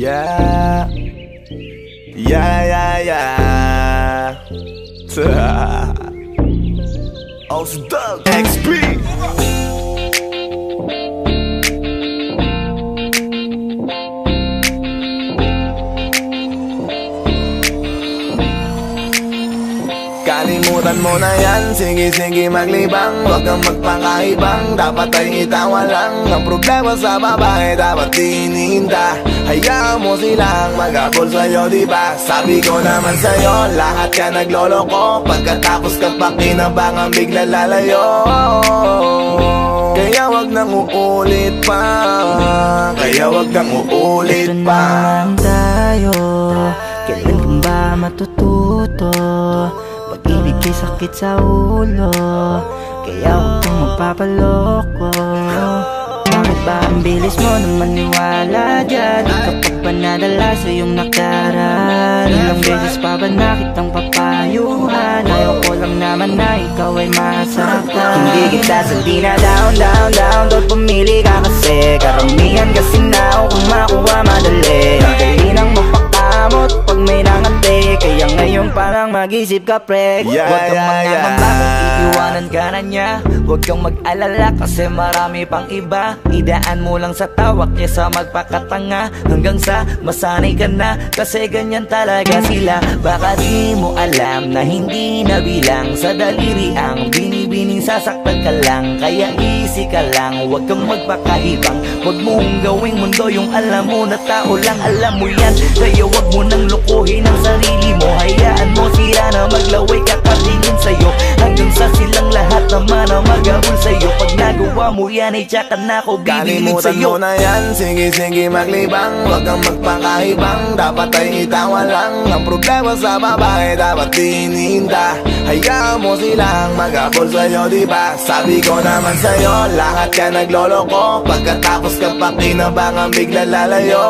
Yeah. Yeah, yeah, yeah. Aus Doug XP Kalimutan mo na yan. Sige sige maglibang. Huwag kang magpakaibang. Dapat ay itawa lang Ang problema sa babae Dapat tininda. Hayaan mo silang magabol sa'yo diba Sabi ko naman sa'yo Lahat ka nagloloko. Pagkatapos ka pa kinabangan Bigla lalayo. Kaya wag nang uulit pa. Kaya wag nang uulit Ito pa. na lang tayo. Kailan ba matututo Pag-ibig sakit sa ulo Kaya huwag kang magpapaloko. Bakit ba ang bilis mo na maniwala dyan? Di ka pa ba nadala sa iyong nakaraan Ilang beses pa ba nakitang papayuhan? Ayaw ko lang naman na ikaw ay masaktan Hindi kita sabi na down, down, down Doon pumili ka kasi? Karamihan kasi na kung makuha madali. Ang dali parang mag-isip ka pre. Yeah, Huwag kang yeah, yeah. mangangamba kung iiwanan ka na niya. Huwag kang mag-alala kasi marami pang iba. Idaan mo lang sa tawak niya sa magpakatanga. Hanggang sa masanay ka na Kasi ganyan talaga sila. Baka di mo alam na hindi na bilang Sa daliri ang binibining sasaktan ka lang. Kaya easy ka lang Huwag kang magpakahibang. Huwag mong gawing mundo yung alam mo na tao lang. Alam mo yan Kaya huwag mo nang lukuhin ang sarili mo. Hayaan mo sila na maglaway kakatingin sa'yo. Hanggang sa silang lahat naman na magabol sa'yo. Pag nagawa mo yan ay tsaka na ako Kalimutan sa'yo. Mo na yan Sige sige maglibang. Huwag kang magpakahibang Dapat ay itawa lang Ang problema sa babae Dapat tininda Hayaan mo silang magabol sa'yo diba Sabi ko naman sa'yo Lahat ka nagloloko. Pagkatapos ka pa kinabangan Bigla lalayo?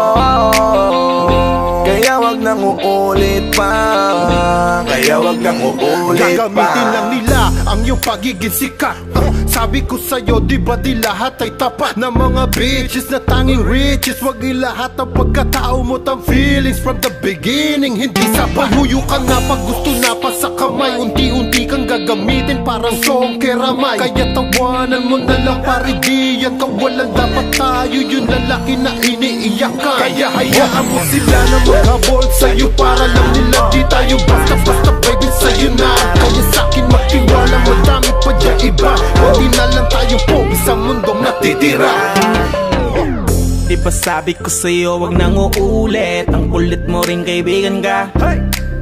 Kaya nang uulit pa. Kaya wag nang uulit pa. Gagamitin lang nila ang iyong pagiging sikat. Ah, Sabi ko sa'yo, di ba di lahat ay tapat? Na mga bitches na tanging riches Wag ilahat ang pagkatao mo tang feelings From the beginning, hindi sabay Huyo ka na pag gusto na pa sa kamay Unti-unti kang gagamitin parang song keramay Kaya tawanan mo na lang paridiyan Kawalan dapat tayo yung lalaki na iniiyakan Kaya hayaan mo sila na maghabol sa'yo Para lang nila di tayo basta-basta baby sa'yo na. Kaya sa'kin magtiwala madami pa dyan iba. Hindi na lang tayo pogi sa mundong natitira. Di ba sabi ko sa'yo wag nang uulit. Ang kulit mo rin kaibigan ka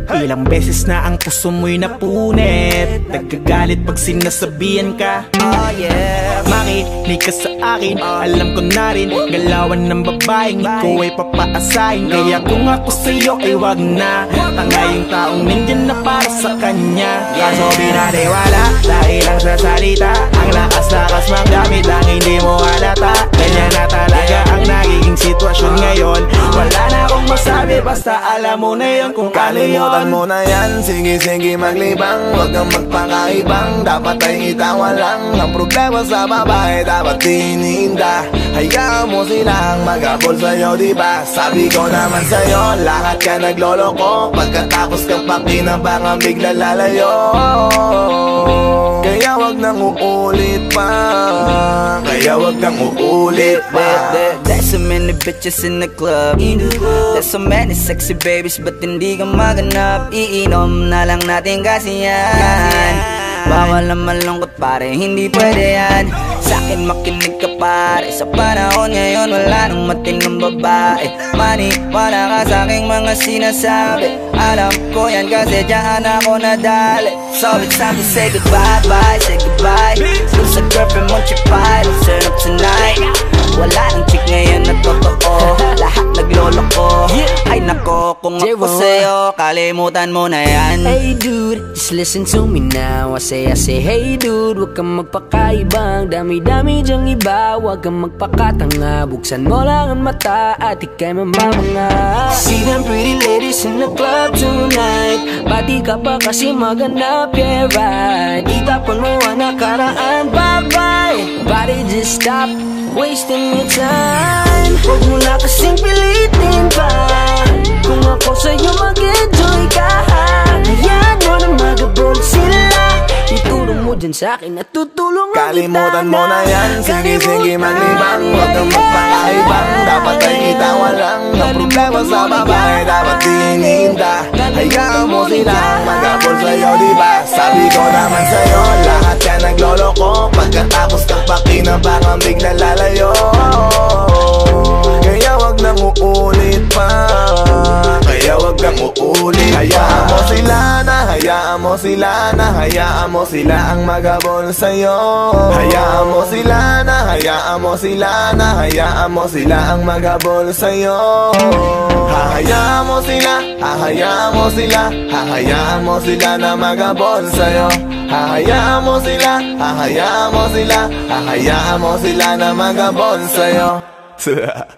Ilang beses na ang puso mo'y napunit. Nagkagalit pag sinasabihan ka. Oh yeah Makinig ka sa akin. Alam ko na rin Galawan ng babaeng Ikaw ay papaasahin. Kaya kung ako sa'yo ay wag na. Tanga yung taong nandyan na para sa kanya. Kaso binaniwala Dahil lang Basta alam mo na yun kung ano yun. Kalimutan mo na yan. Sige sige maglibang. Huwag kang magpakaibang. Dapat ay itawa lang. Ang problema sa babae Dapat tininda. Hayaan mo silang magabol sa'yo diba Sabi ko naman sa'yo Lahat ka nagloloko. Pagkatapos ka pa kinabangan Bigla lalayo. Kaya wag nang uulit pa. Kaya wag nang uulit pa so many bitches in the club. There's so many sexy babies Ba't hindi ka maganap. Iinom na lang natin kasi yan. Bawal na malungkot pare Hindi pwede yan. Sa'kin makinig ka pare. Sa panahon ngayon Wala nang matinong babae. Money, wala ka sa'king mga sinasabi. Alam ko yan kasi diyan ako nadali. So it's time to say goodbye, bye, say goodbye. Dun sa girlfriend mong chipay Let's turn up tonight wala nang chick ngayon na totoo. Lahat nagloloko. Ay nako, kung ako sa'yo Kalimutan mo na yan. Hey dude, just listen to me now. I say, I say, hey dude Huwag kang magpakaibang Dami-dami dyang iba. Huwag kang magpakatanga. Buksan mo lang ang mata At ikay mamamanga. See them pretty ladies in the club tonight. Pati ka pa kasi maganap, yeah right Itapon mo ang nakaraan, just Stop wasting your time. Huwag mo na kasing pilitin pa. Kung ako sa'yo mag-enjoy ka Hayaan mo na magabon sila. Itulong mo dyan sa'kin at tutulong kita Kalimutan mo na yan, sige sige maglibang Huwag kang magpakaibang Dapat ay kita walang problema sa babae. dapat dininda Hayaan mo sila. Magabon sa'yo diba sabi ko naman sa'yo Lahat yan nagloloko Pagkatapos kang pakinabangan Bigla lalayo. Kaya wag nang uulit pa. Kaya wag kang uulit. Hayaan mo sila na Hayaan mo sila na Hayaan mo sila ang magabol sa'yo. Hayaan mo sila Hayaan mo sila na Hayaan mo sila ang magabol sa'yo. Hahayaan mo sila Hahayaan mo sila Hahayaan mo sila na magabol sa'yo. Hahayaan mo sila Hahayaan mo sila Hahayaan mo sila na magabol sa'yo